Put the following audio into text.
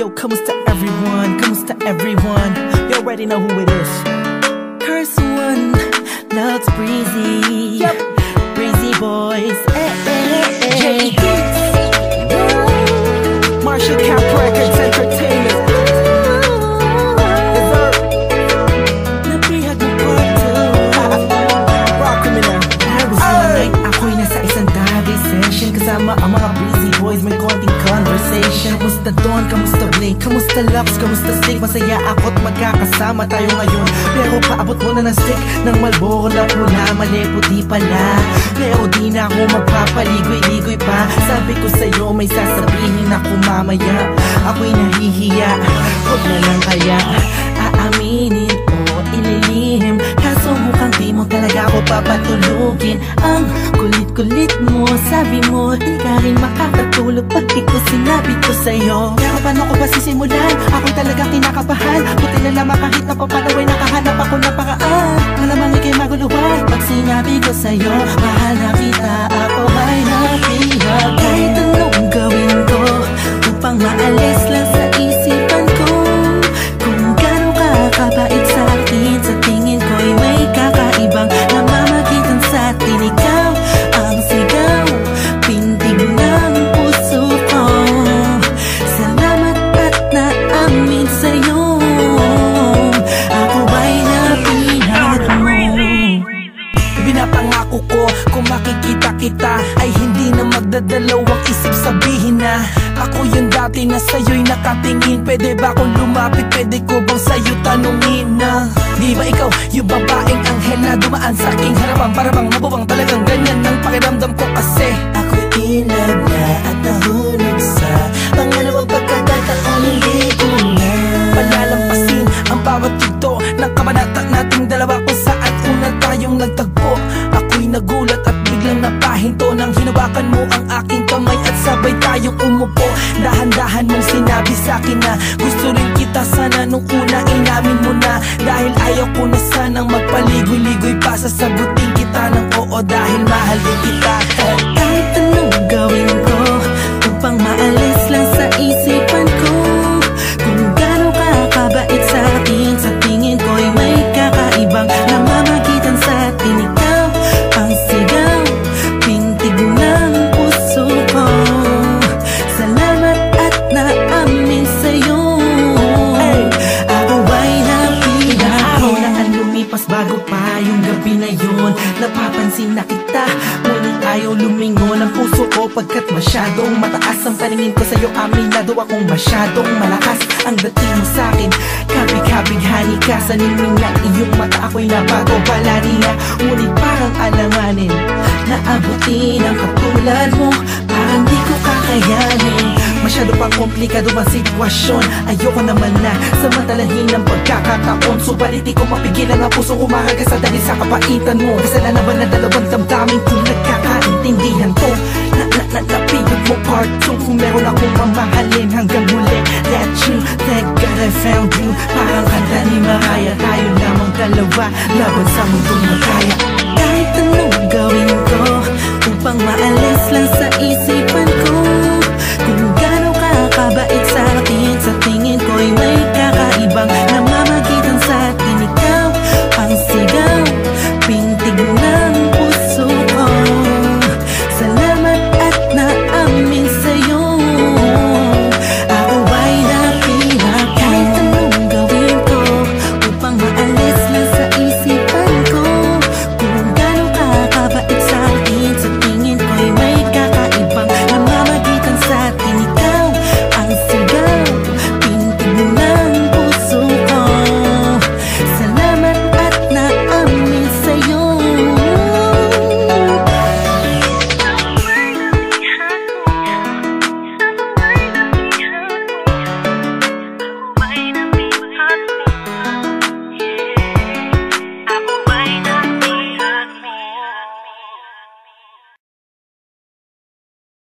Yo, to everyone? comes to everyone? You already know who it is. Curse one, loves breezy. Session Kasama ang mga breezy boys, may konting conversation. Kamusta Don, kamusta Blake, kamusta Lux, kamusta Stick? Masaya ako't magkakasama tayo ngayon. Pero paabot mo na ng stick ng Malboro na pula Mali puti pala. Pero di na ako magpapaligoy-ligoy pa. Sabi ko sa'yo may sasabihin ako mamaya. Ako'y nahihiya, huwag na lang kaya talaga ako papatulugin. Ang kulit-kulit mo Sabi mo di ka rin makakatulog Pag di ko sinabi ko sa'yo. Pero paano ko ba sisimulan? Ako'y talaga kinakabahan. Buti na lamang kahit na papalaway Nakahanap ako ng paraan. Malamang ikay maguluhan Pag sinabi ko sa'yo Mahal na kita Ako na magdadalawang isip sabihin na. Ako yung dati na sa'yo'y nakatingin. Pwede ba akong lumapit? Pwede ko bang sa'yo tanungin na? Di ba ikaw yung babaeng anghel na dumaan sa aking harapan? Para bang mabuwang talagang ganyan ang tayong umupo. Dahan-dahan mong sinabi sa akin na Gusto rin kita. Sana nung una inamin mo na Dahil ayaw ko na sanang magpaligoy-ligoy pa Sasagutin kita ng oo dahil mahal din kita. Kahit anong gawin ko Upang maalis ko Pagkat masyadong mataas ang paningin ko sa'yo. Aminado akong masyadong malakas Ang dating mo sa'kin. Kabig-kabighani ka sa ningning ng iyong mata Ako'y nabago palari nga Ngunit parang alanganin Naabutin ang katulad mo. Parang di ko kakayanin. Masyado pang komplikado ang sitwasyon. Ayoko naman na samantalahin ang pagkakataon. Subalit di ko mapigilan ang puso umahagas sa dahil sa kapaitan mo. Kasalanan ba na dalawang damdamin kung nagkakaintindihan mo part 2 Kung meron akong mamahalin hanggang huli That you, thank God I found you. Parang kanta ni Mariah Tayo lamang dalawa. Laban sa mundong magkaya Kahit anong gawin ko Upang maalis lang sa